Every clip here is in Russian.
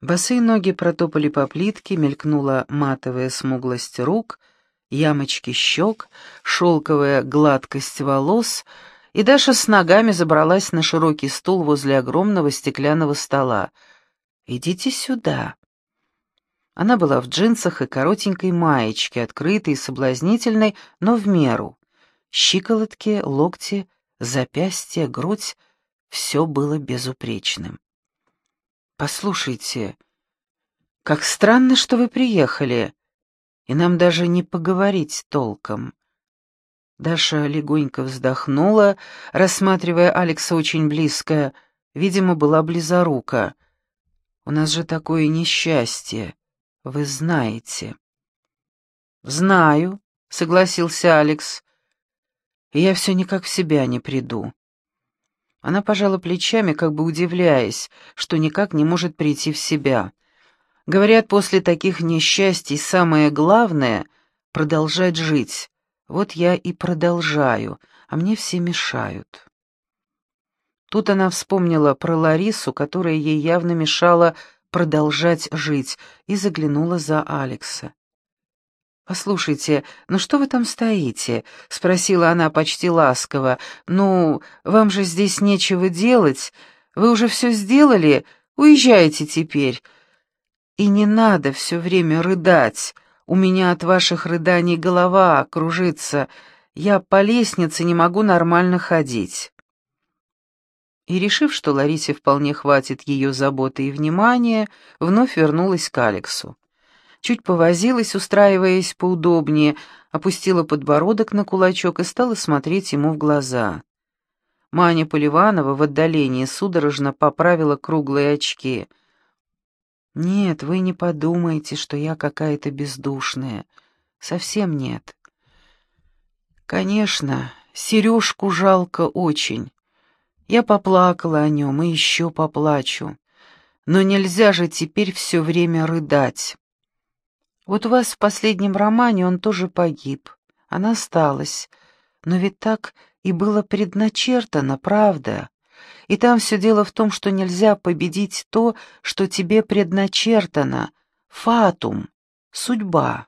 Босые ноги протопали по плитке, мелькнула матовая смуглость рук, ямочки щек, шелковая гладкость волос, и Даша с ногами забралась на широкий стул возле огромного стеклянного стола. «Идите сюда». Она была в джинсах и коротенькой маечке, открытой и соблазнительной, но в меру. Щиколотки, локти, запястья, грудь — все было безупречным. «Послушайте, как странно, что вы приехали, и нам даже не поговорить толком». Даша легонько вздохнула, рассматривая Алекса очень близко. Видимо, была близорука. «У нас же такое несчастье, вы знаете». «Знаю», — согласился Алекс. «Я все никак в себя не приду. Она пожала плечами, как бы удивляясь, что никак не может прийти в себя. Говорят, после таких несчастий самое главное — продолжать жить. Вот я и продолжаю, а мне все мешают. Тут она вспомнила про Ларису, которая ей явно мешала продолжать жить, и заглянула за Алекса. «Послушайте, ну что вы там стоите?» — спросила она почти ласково. «Ну, вам же здесь нечего делать. Вы уже все сделали? Уезжайте теперь. И не надо все время рыдать. У меня от ваших рыданий голова кружится. Я по лестнице не могу нормально ходить». И, решив, что Ларисе вполне хватит ее заботы и внимания, вновь вернулась к Алексу чуть повозилась, устраиваясь поудобнее, опустила подбородок на кулачок и стала смотреть ему в глаза. Маня Поливанова в отдалении судорожно поправила круглые очки. «Нет, вы не подумайте, что я какая-то бездушная. Совсем нет. Конечно, Сережку жалко очень. Я поплакала о нем и еще поплачу. Но нельзя же теперь все время рыдать. Вот у вас в последнем романе он тоже погиб. Она осталась. Но ведь так и было предначертано, правда? И там все дело в том, что нельзя победить то, что тебе предначертано. Фатум. Судьба.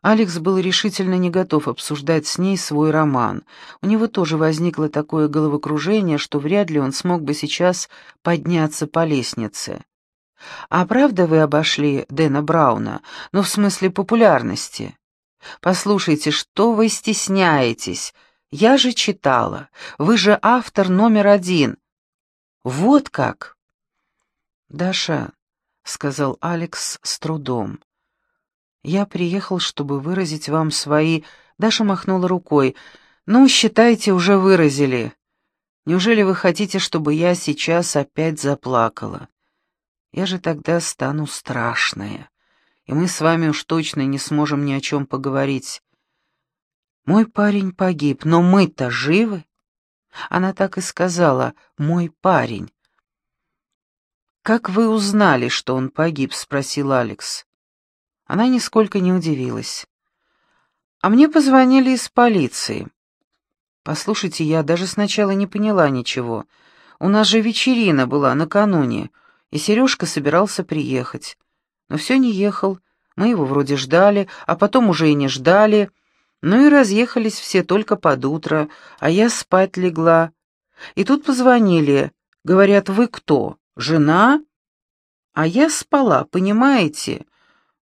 Алекс был решительно не готов обсуждать с ней свой роман. У него тоже возникло такое головокружение, что вряд ли он смог бы сейчас подняться по лестнице. А правда вы обошли Дэна Брауна? Ну, в смысле популярности? Послушайте, что вы стесняетесь? Я же читала. Вы же автор номер один. Вот как. Даша, — сказал Алекс с трудом. «Я приехал, чтобы выразить вам свои...» Даша махнула рукой. «Ну, считайте, уже выразили. Неужели вы хотите, чтобы я сейчас опять заплакала? Я же тогда стану страшная, и мы с вами уж точно не сможем ни о чем поговорить. Мой парень погиб, но мы-то живы. Она так и сказала «мой парень». «Как вы узнали, что он погиб?» — спросил Алекс. Она нисколько не удивилась. «А мне позвонили из полиции». «Послушайте, я даже сначала не поняла ничего. У нас же вечерина была накануне и Сережка собирался приехать. Но все не ехал, мы его вроде ждали, а потом уже и не ждали. Ну и разъехались все только под утро, а я спать легла. И тут позвонили, говорят, вы кто, жена? А я спала, понимаете?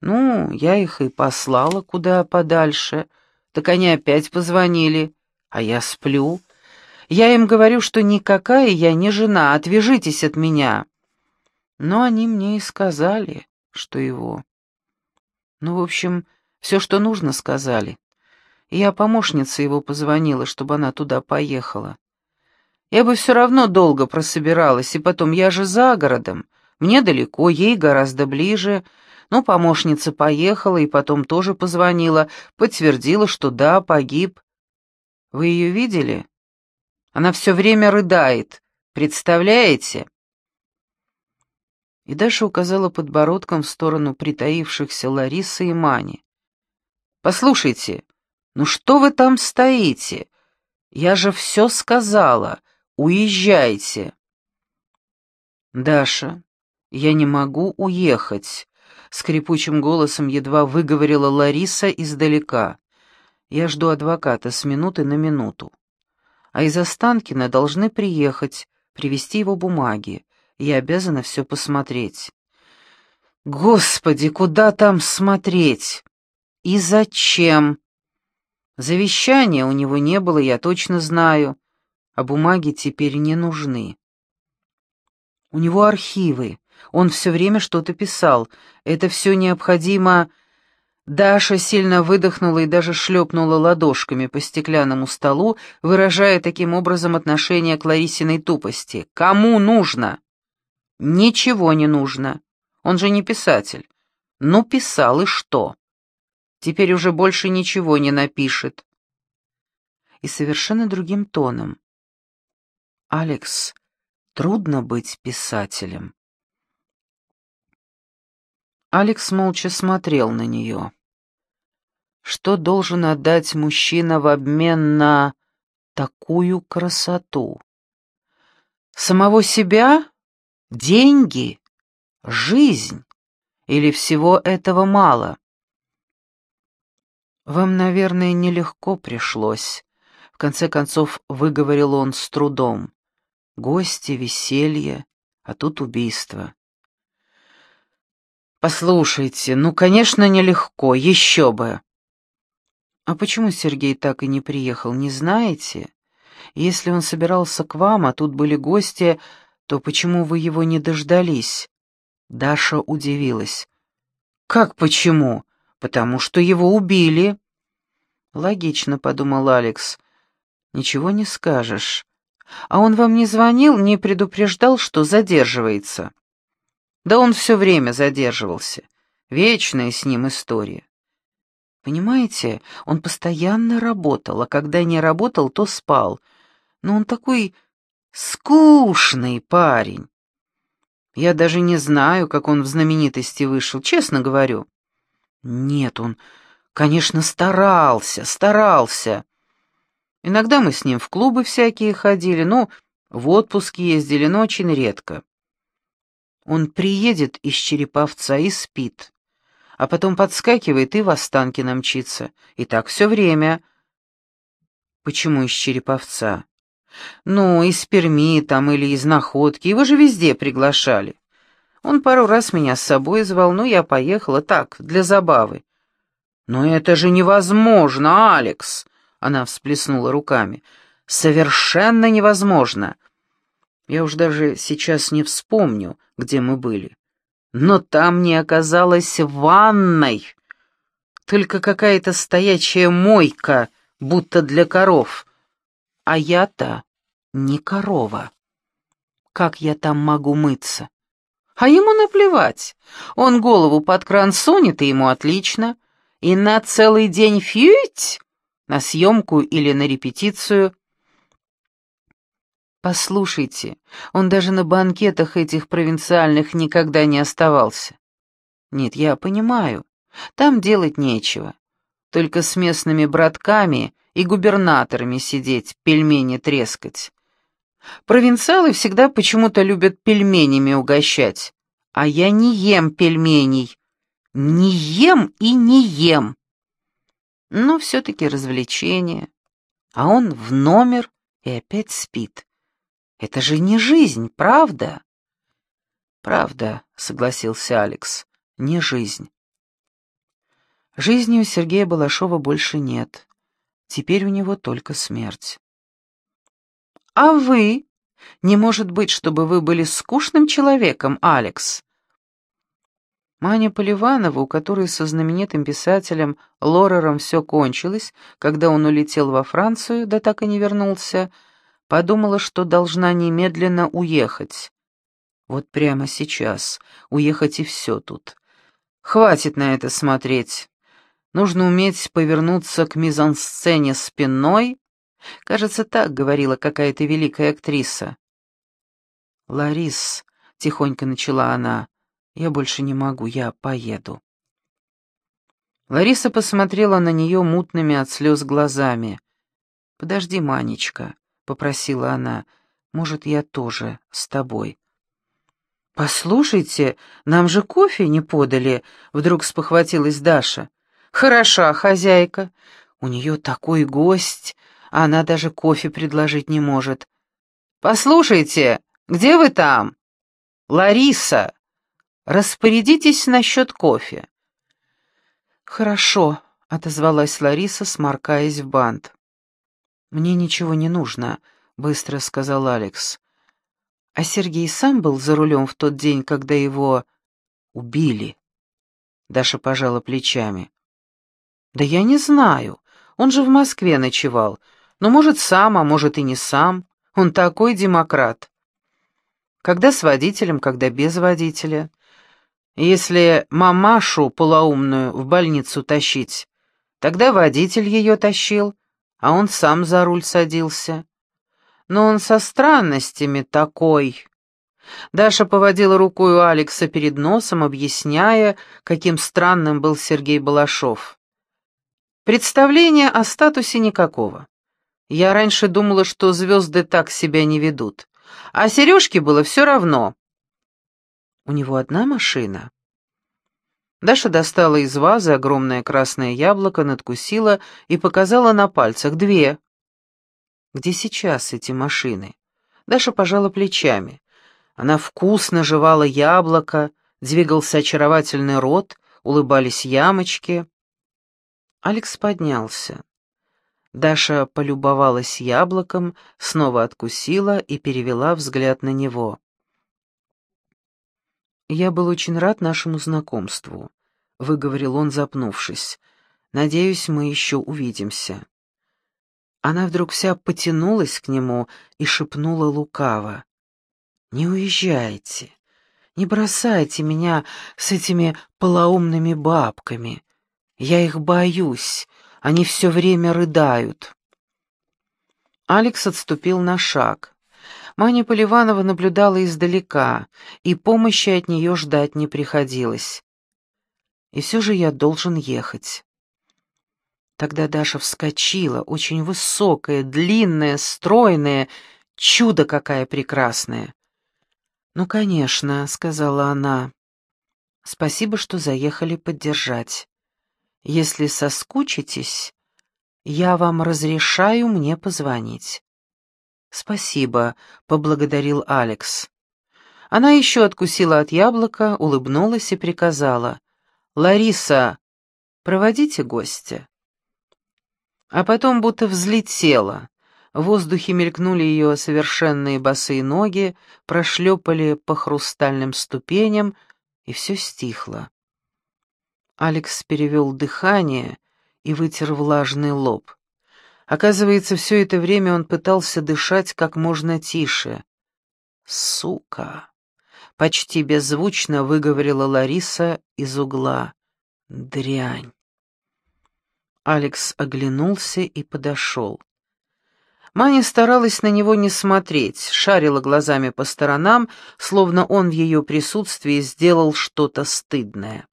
Ну, я их и послала куда подальше. Так они опять позвонили, а я сплю. Я им говорю, что никакая я не жена, отвяжитесь от меня. Но они мне и сказали, что его. Ну, в общем, все, что нужно, сказали. Я помощнице его позвонила, чтобы она туда поехала. Я бы все равно долго прособиралась, и потом, я же за городом. Мне далеко, ей гораздо ближе. Ну, помощница поехала, и потом тоже позвонила, подтвердила, что да, погиб. Вы ее видели? Она все время рыдает, представляете? И Даша указала подбородком в сторону притаившихся Ларисы и Мани. «Послушайте, ну что вы там стоите? Я же все сказала. Уезжайте!» «Даша, я не могу уехать», — скрипучим голосом едва выговорила Лариса издалека. «Я жду адвоката с минуты на минуту. А из Останкина должны приехать, привезти его бумаги. Я обязана все посмотреть». «Господи, куда там смотреть? И зачем?» Завещания у него не было, я точно знаю, а бумаги теперь не нужны. У него архивы, он все время что-то писал. Это все необходимо... Даша сильно выдохнула и даже шлепнула ладошками по стеклянному столу, выражая таким образом отношение к Ларисиной тупости. «Кому нужно?» «Ничего не нужно. Он же не писатель. Ну, писал, и что? Теперь уже больше ничего не напишет». И совершенно другим тоном. «Алекс, трудно быть писателем. Алекс молча смотрел на нее. Что должен отдать мужчина в обмен на такую красоту? Самого себя? Деньги? Жизнь? Или всего этого мало? Вам, наверное, нелегко пришлось. В конце концов, выговорил он с трудом. Гости, веселье, а тут убийство. «Послушайте, ну, конечно, нелегко, еще бы». «А почему Сергей так и не приехал, не знаете? Если он собирался к вам, а тут были гости, то почему вы его не дождались?» Даша удивилась. «Как почему? Потому что его убили». «Логично», — подумал Алекс. «Ничего не скажешь. А он вам не звонил, не предупреждал, что задерживается? Да он все время задерживался. Вечная с ним история. Понимаете, он постоянно работал, а когда не работал, то спал. Но он такой скучный парень. Я даже не знаю, как он в знаменитости вышел, честно говорю. Нет, он, конечно, старался, старался. Иногда мы с ним в клубы всякие ходили, ну, в отпуск ездили, но очень редко. Он приедет из Череповца и спит, а потом подскакивает и в Останкино мчится. И так все время. Почему из Череповца? Ну, из Перми там или из Находки, его же везде приглашали. Он пару раз меня с собой звал, но я поехала так, для забавы. «Но это же невозможно, Алекс!» Она всплеснула руками. «Совершенно невозможно. Я уж даже сейчас не вспомню, где мы были. Но там не оказалось ванной. Только какая-то стоячая мойка, будто для коров. А я-то не корова. Как я там могу мыться? А ему наплевать. Он голову под кран сунет, и ему отлично. И на целый день фьють на съемку или на репетицию. Послушайте, он даже на банкетах этих провинциальных никогда не оставался. Нет, я понимаю, там делать нечего. Только с местными братками и губернаторами сидеть, пельмени трескать. Провинциалы всегда почему-то любят пельменями угощать. А я не ем пельменей. Не ем и не ем но все-таки развлечение. А он в номер и опять спит. Это же не жизнь, правда? Правда, согласился Алекс, не жизнь. Жизни у Сергея Балашова больше нет. Теперь у него только смерть. А вы? Не может быть, чтобы вы были скучным человеком, Алекс. Маня Поливанова, у которой со знаменитым писателем Лорером все кончилось, когда он улетел во Францию, да так и не вернулся, подумала, что должна немедленно уехать. Вот прямо сейчас. Уехать и все тут. Хватит на это смотреть. Нужно уметь повернуться к мизансцене спиной. Кажется, так говорила какая-то великая актриса. «Ларис», — тихонько начала она, я больше не могу, я поеду. Лариса посмотрела на нее мутными от слез глазами. «Подожди, Манечка», — попросила она, — «может, я тоже с тобой». «Послушайте, нам же кофе не подали», — вдруг спохватилась Даша. «Хороша хозяйка. У нее такой гость, а она даже кофе предложить не может. Послушайте, где вы там? Лариса, распорядитесь насчет кофе». «Хорошо», — отозвалась Лариса, сморкаясь в бант. «Мне ничего не нужно», — быстро сказал Алекс. «А Сергей сам был за рулем в тот день, когда его убили?» Даша пожала плечами. «Да я не знаю. Он же в Москве ночевал. Но, может, сам, а может и не сам. Он такой демократ. Когда с водителем, когда без водителя. Если мамашу полоумную в больницу тащить, тогда водитель ее тащил, а он сам за руль садился. Но он со странностями такой. Даша поводила рукой у Алекса перед носом, объясняя, каким странным был Сергей Балашов. Представления о статусе никакого. Я раньше думала, что звезды так себя не ведут. А Сережке было все равно. У него одна машина. Даша достала из вазы огромное красное яблоко, надкусила и показала на пальцах две. Где сейчас эти машины? Даша пожала плечами. Она вкусно жевала яблоко, двигался очаровательный рот, улыбались ямочки. Алекс поднялся. Даша полюбовалась яблоком, снова откусила и перевела взгляд на него. «Я был очень рад нашему знакомству», — выговорил он, запнувшись. «Надеюсь, мы еще увидимся». Она вдруг вся потянулась к нему и шепнула лукаво. «Не уезжайте, не бросайте меня с этими полоумными бабками. Я их боюсь, они все время рыдают». Алекс отступил на шаг. Маня Поливанова наблюдала издалека, и помощи от нее ждать не приходилось. И все же я должен ехать. Тогда Даша вскочила, очень высокая, длинная, стройная, чудо какая прекрасная. «Ну, конечно», — сказала она. «Спасибо, что заехали поддержать. Если соскучитесь, я вам разрешаю мне позвонить». «Спасибо», — поблагодарил Алекс. Она еще откусила от яблока, улыбнулась и приказала. «Лариса, проводите гостя». А потом будто взлетела. В воздухе мелькнули ее совершенные босые ноги, прошлепали по хрустальным ступеням, и все стихло. Алекс перевел дыхание и вытер влажный лоб. Оказывается, все это время он пытался дышать как можно тише. «Сука!» — почти беззвучно выговорила Лариса из угла. «Дрянь!» Алекс оглянулся и подошел. Маня старалась на него не смотреть, шарила глазами по сторонам, словно он в ее присутствии сделал что-то стыдное.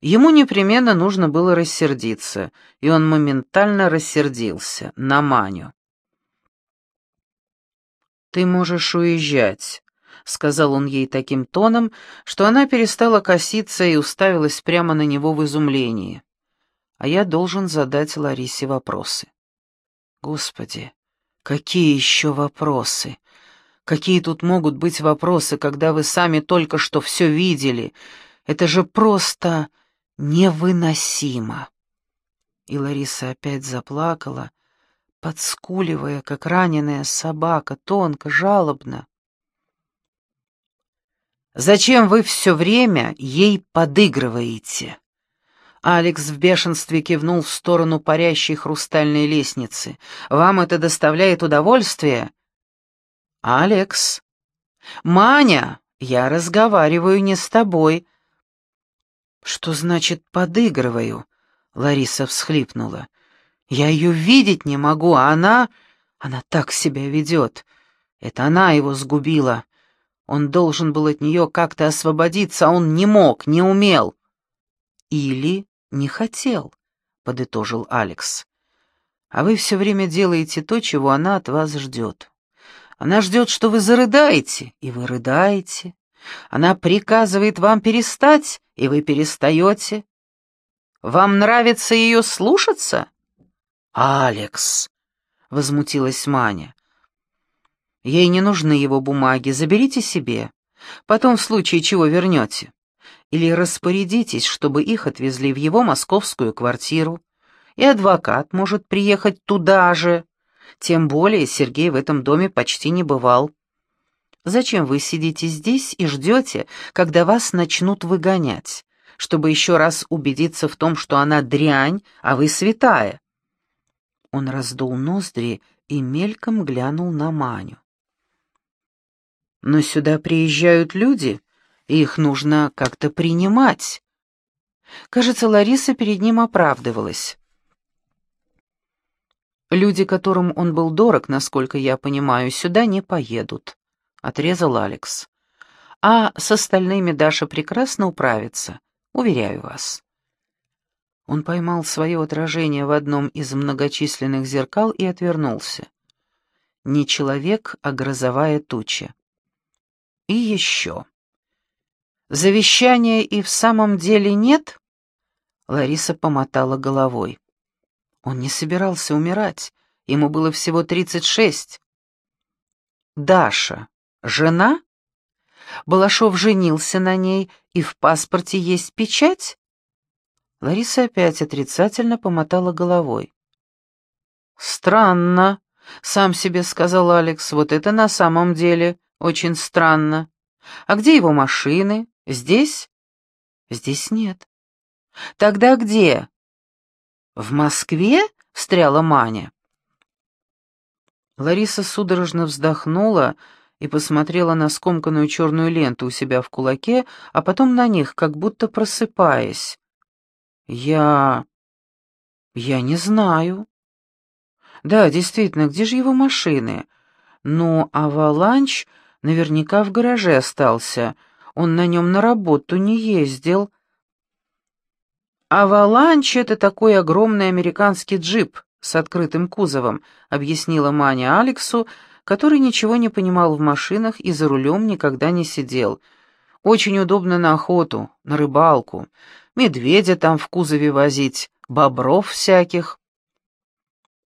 Ему непременно нужно было рассердиться, и он моментально рассердился на Маню. «Ты можешь уезжать», — сказал он ей таким тоном, что она перестала коситься и уставилась прямо на него в изумлении. «А я должен задать Ларисе вопросы». «Господи, какие еще вопросы? Какие тут могут быть вопросы, когда вы сами только что все видели? Это же просто...» невыносимо. И Лариса опять заплакала, подскуливая, как раненая собака, тонко, жалобно. «Зачем вы все время ей подыгрываете?» Алекс в бешенстве кивнул в сторону парящей хрустальной лестницы. «Вам это доставляет удовольствие?» «Алекс!» «Маня, я разговариваю не с тобой», «Что значит подыгрываю?» — Лариса всхлипнула. «Я ее видеть не могу, а она... Она так себя ведет. Это она его сгубила. Он должен был от нее как-то освободиться, а он не мог, не умел». «Или не хотел», — подытожил Алекс. «А вы все время делаете то, чего она от вас ждет. Она ждет, что вы зарыдаете, и вы рыдаете. Она приказывает вам перестать, и вы перестаете. Вам нравится ее слушаться? «Алекс!» — возмутилась Маня. «Ей не нужны его бумаги, заберите себе. Потом в случае чего вернете. Или распорядитесь, чтобы их отвезли в его московскую квартиру. И адвокат может приехать туда же. Тем более Сергей в этом доме почти не бывал. Зачем вы сидите здесь и ждете, когда вас начнут выгонять, чтобы еще раз убедиться в том, что она дрянь, а вы святая?» Он раздул ноздри и мельком глянул на Маню. «Но сюда приезжают люди, и их нужно как-то принимать». Кажется, Лариса перед ним оправдывалась. «Люди, которым он был дорог, насколько я понимаю, сюда не поедут», — отрезал Алекс. «А с остальными Даша прекрасно управится, уверяю вас». Он поймал свое отражение в одном из многочисленных зеркал и отвернулся. Не человек, а грозовая туча. И еще. Завещания и в самом деле нет? Лариса помотала головой. Он не собирался умирать, ему было всего тридцать шесть. Даша, жена? Балашов женился на ней, и в паспорте есть печать? Лариса опять отрицательно помотала головой. «Странно», — сам себе сказал Алекс, — «вот это на самом деле очень странно. А где его машины? Здесь?» «Здесь нет». «Тогда где?» «В Москве?» — встряла Маня. Лариса судорожно вздохнула и посмотрела на скомканную черную ленту у себя в кулаке, а потом на них, как будто просыпаясь. «Я... я не знаю». «Да, действительно, где же его машины?» «Ну, Аваланч наверняка в гараже остался. Он на нем на работу не ездил». «Аваланч — это такой огромный американский джип с открытым кузовом», — объяснила Маня Алексу, который ничего не понимал в машинах и за рулем никогда не сидел. «Очень удобно на охоту, на рыбалку медведя там в кузове возить, бобров всяких».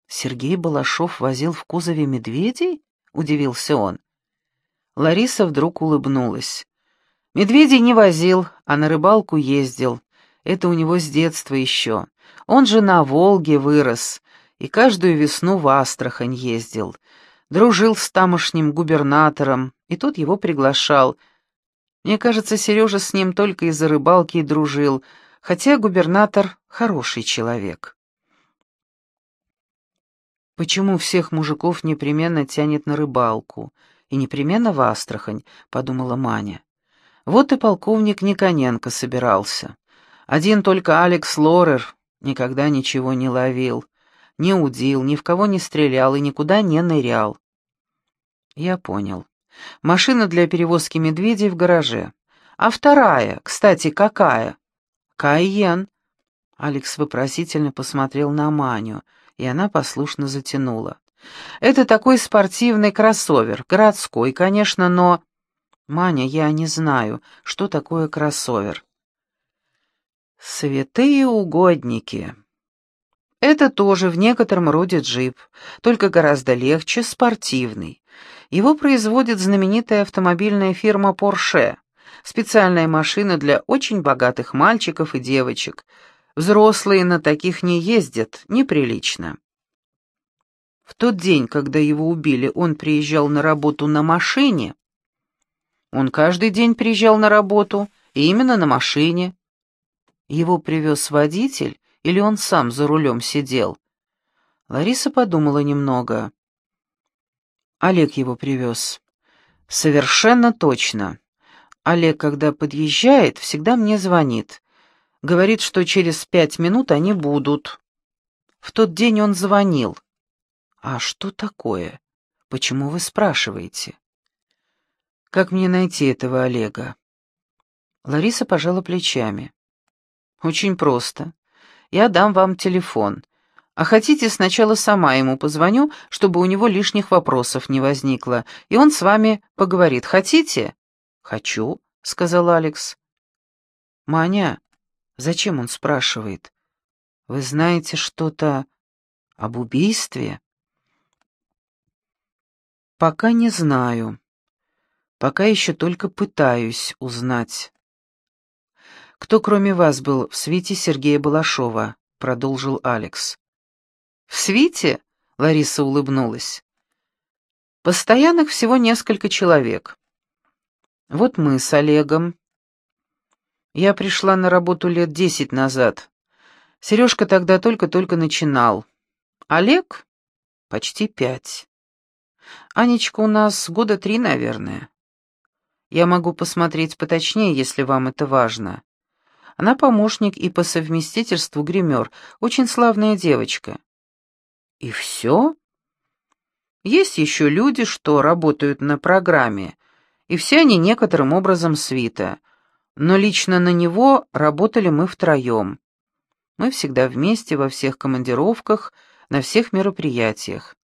«Сергей Балашов возил в кузове медведей?» — удивился он. Лариса вдруг улыбнулась. «Медведей не возил, а на рыбалку ездил. Это у него с детства еще. Он же на Волге вырос и каждую весну в Астрахань ездил. Дружил с тамошним губернатором, и тот его приглашал. Мне кажется, Сережа с ним только из-за рыбалки и дружил, хотя губернатор хороший человек. Почему всех мужиков непременно тянет на рыбалку и непременно в Астрахань, подумала Маня. Вот и полковник Никоненко собирался. Один только Алекс Лорер никогда ничего не ловил, не удил, ни в кого не стрелял и никуда не нырял. Я понял. Машина для перевозки медведей в гараже. А вторая, кстати, какая? «Кайен!» Алекс вопросительно посмотрел на Маню, и она послушно затянула. «Это такой спортивный кроссовер, городской, конечно, но...» «Маня, я не знаю, что такое кроссовер». «Святые угодники!» Это тоже в некотором роде джип, только гораздо легче, спортивный. Его производит знаменитая автомобильная фирма Porsche. Специальная машина для очень богатых мальчиков и девочек. Взрослые на таких не ездят, неприлично. В тот день, когда его убили, он приезжал на работу на машине. Он каждый день приезжал на работу, именно на машине. Его привез водитель, или он сам за рулем сидел? Лариса подумала немного. Олег его привез. Совершенно точно. Олег, когда подъезжает, всегда мне звонит. Говорит, что через пять минут они будут. В тот день он звонил. А что такое? Почему вы спрашиваете? Как мне найти этого Олега? Лариса пожала плечами. Очень просто. Я дам вам телефон. А хотите, сначала сама ему позвоню, чтобы у него лишних вопросов не возникло, и он с вами поговорит. Хотите?» «Хочу», — сказал Алекс. «Маня, зачем он спрашивает? Вы знаете что-то об убийстве?» «Пока не знаю. Пока еще только пытаюсь узнать». «Кто, кроме вас, был в свете Сергея Балашова?» — продолжил Алекс. «В свите?» — Лариса улыбнулась. «Постоянных всего несколько человек. Вот мы с Олегом. Я пришла на работу лет десять назад. Сережка тогда только-только начинал. Олег — почти пять. Анечка у нас года три, наверное. Я могу посмотреть поточнее, если вам это важно. Она помощник и по совместительству гример, очень славная девочка. И все? Есть еще люди, что работают на программе, и все они некоторым образом свита. Но лично на него работали мы втроем. Мы всегда вместе во всех командировках, на всех мероприятиях.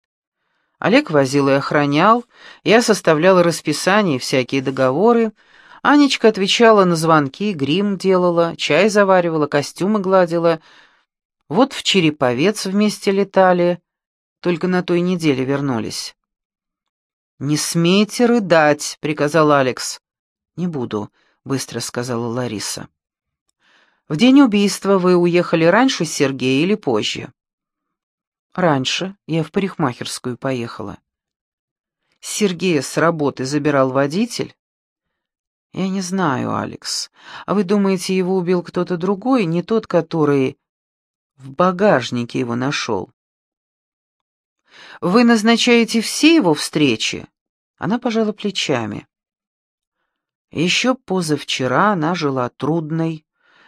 Олег возил и охранял, я составляла расписание и всякие договоры, Анечка отвечала на звонки, грим делала, чай заваривала, костюмы гладила. Вот в Череповец вместе летали, только на той неделе вернулись. «Не смейте рыдать», — приказал Алекс. «Не буду», — быстро сказала Лариса. «В день убийства вы уехали раньше Сергея или позже?» «Раньше. Я в парикмахерскую поехала». «Сергея с работы забирал водитель?» «Я не знаю, Алекс. А вы думаете, его убил кто-то другой, не тот, который в багажнике его нашел?» Вы назначаете все его встречи?» Она пожала плечами. Еще позавчера она жила трудной,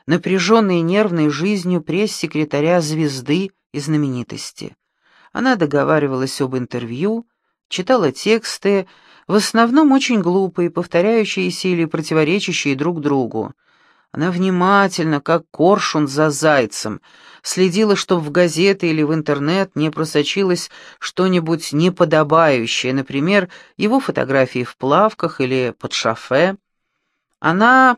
напряженной нервной жизнью пресс-секретаря «Звезды» и знаменитости. Она договаривалась об интервью, читала тексты, в основном очень глупые, повторяющиеся или противоречащие друг другу. Она внимательно, как коршун за зайцем, следила, чтобы в газеты или в интернет не просочилось что-нибудь неподобающее, например, его фотографии в плавках или под шофе. Она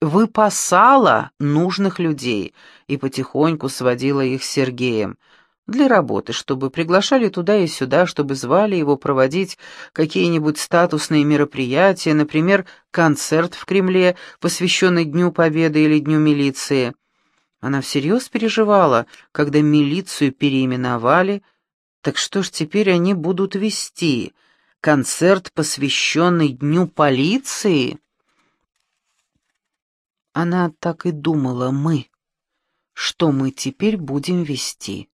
выпасала нужных людей и потихоньку сводила их с Сергеем — для работы, чтобы приглашали туда и сюда, чтобы звали его проводить какие-нибудь статусные мероприятия, например, концерт в Кремле, посвященный Дню Победы или Дню милиции. Она всерьез переживала, когда милицию переименовали, так что ж теперь они будут вести? Концерт, посвященный Дню полиции? Она так и думала, мы. Что мы теперь будем вести?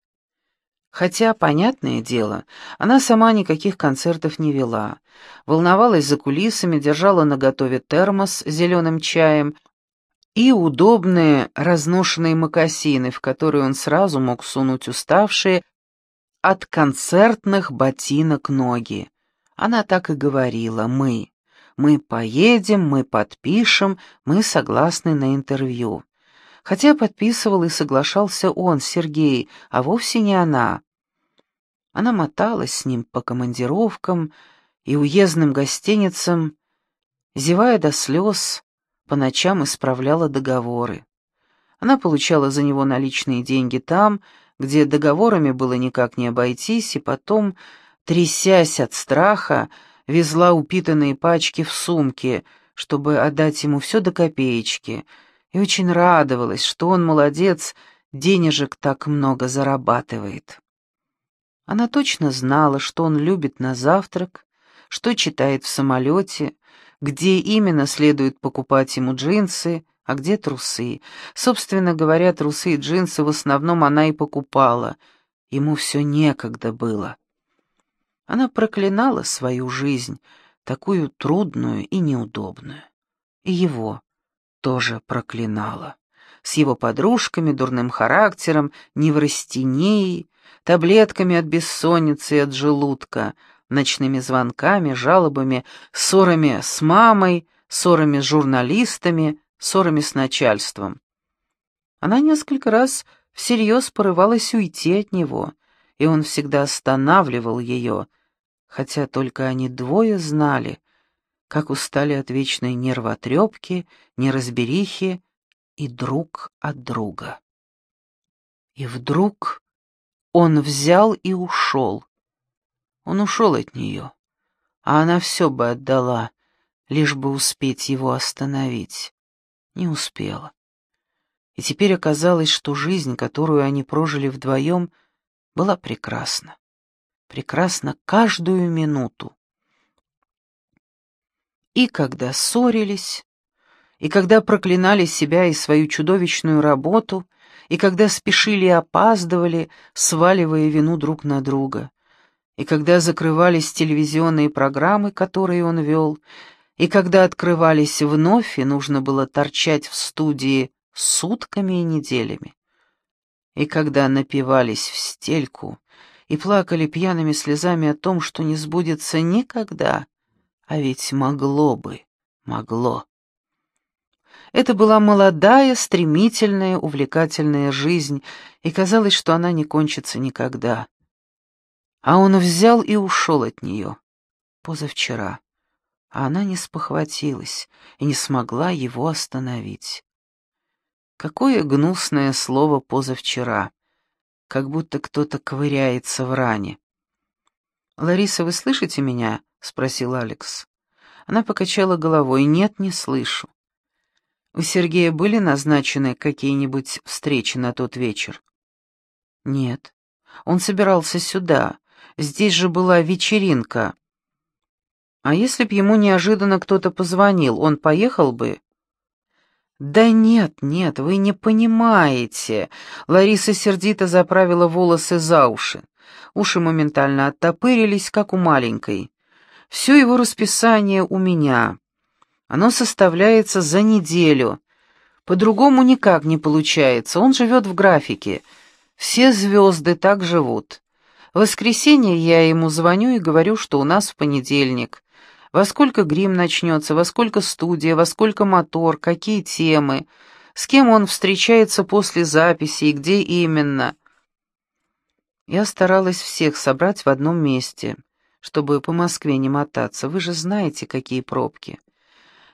Хотя, понятное дело, она сама никаких концертов не вела. Волновалась за кулисами, держала наготове термос с зеленым чаем и удобные разношенные мокасины, в которые он сразу мог сунуть уставшие от концертных ботинок ноги. Она так и говорила «мы». Мы поедем, мы подпишем, мы согласны на интервью. Хотя подписывал и соглашался он, Сергей, а вовсе не она. Она моталась с ним по командировкам и уездным гостиницам, зевая до слез, по ночам исправляла договоры. Она получала за него наличные деньги там, где договорами было никак не обойтись, и потом, трясясь от страха, везла упитанные пачки в сумке, чтобы отдать ему все до копеечки, и очень радовалась, что он, молодец, денежек так много зарабатывает. Она точно знала, что он любит на завтрак, что читает в самолете, где именно следует покупать ему джинсы, а где трусы. Собственно говоря, трусы и джинсы в основном она и покупала. Ему все некогда было. Она проклинала свою жизнь, такую трудную и неудобную. И его тоже проклинала. С его подружками, дурным характером, неврастенией, таблетками от бессонницы и от желудка, ночными звонками, жалобами, ссорами с мамой, ссорами с журналистами, ссорами с начальством. Она несколько раз всерьез порывалась уйти от него, и он всегда останавливал ее, хотя только они двое знали, как устали от вечной нервотрепки, неразберихи и друг от друга. И вдруг он взял и ушел. Он ушел от нее, а она все бы отдала, лишь бы успеть его остановить. Не успела. И теперь оказалось, что жизнь, которую они прожили вдвоем, была прекрасна. Прекрасна каждую минуту. И когда ссорились, и когда проклинали себя и свою чудовищную работу, и когда спешили и опаздывали, сваливая вину друг на друга, и когда закрывались телевизионные программы, которые он вел, и когда открывались вновь, и нужно было торчать в студии сутками и неделями, и когда напивались в стельку и плакали пьяными слезами о том, что не сбудется никогда, а ведь могло бы, могло. Это была молодая, стремительная, увлекательная жизнь, и казалось, что она не кончится никогда. А он взял и ушел от нее. Позавчера. А она не спохватилась и не смогла его остановить. Какое гнусное слово «позавчера», как будто кто-то ковыряется в ране. «Лариса, вы слышите меня?» — спросил Алекс. Она покачала головой. «Нет, не слышу». У Сергея были назначены какие-нибудь встречи на тот вечер? Нет. Он собирался сюда. Здесь же была вечеринка. А если б ему неожиданно кто-то позвонил, он поехал бы? «Да нет, нет, вы не понимаете!» Лариса сердито заправила волосы за уши. Уши моментально оттопырились, как у маленькой. «Все его расписание у меня. Оно составляется за неделю. По-другому никак не получается, он живет в графике. Все звезды так живут. В воскресенье я ему звоню и говорю, что у нас в понедельник. Во сколько грим начнется, во сколько студия, во сколько мотор, какие темы, с кем он встречается после записи и где именно. Я старалась всех собрать в одном месте, чтобы по Москве не мотаться. Вы же знаете, какие пробки.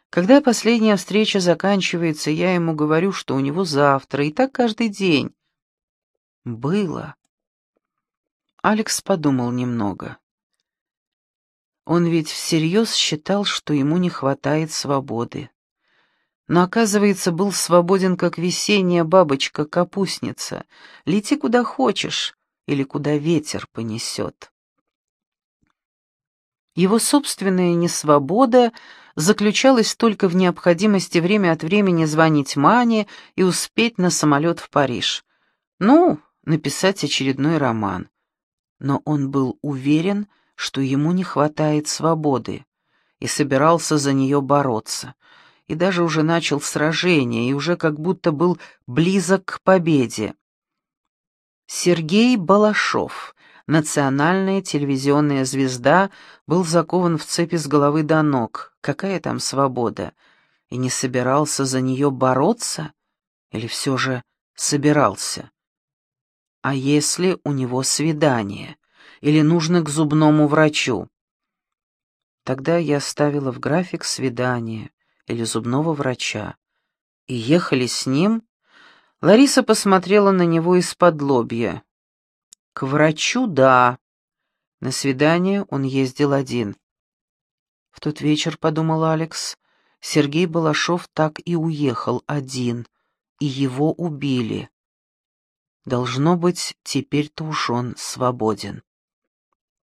Когда последняя встреча заканчивается, я ему говорю, что у него завтра, и так каждый день. Было. Алекс подумал немного. Он ведь всерьез считал, что ему не хватает свободы. Но, оказывается, был свободен, как весенняя бабочка-капустница. Лети куда хочешь или куда ветер понесет. Его собственная несвобода заключалась только в необходимости время от времени звонить Мане и успеть на самолет в Париж. Ну, написать очередной роман. Но он был уверен, что ему не хватает свободы, и собирался за нее бороться, и даже уже начал сражение, и уже как будто был близок к победе. Сергей Балашов — национальная телевизионная звезда, был закован в цепи с головы до ног. Какая там свобода? И не собирался за нее бороться? Или все же собирался? А если у него свидание? Или нужно к зубному врачу? Тогда я ставила в график свидание или зубного врача. И ехали с ним. Лариса посмотрела на него из-под лобья. К врачу — да. На свидание он ездил один. В тот вечер, подумал Алекс, Сергей Балашов так и уехал один, и его убили. Должно быть, теперь-то уж он свободен.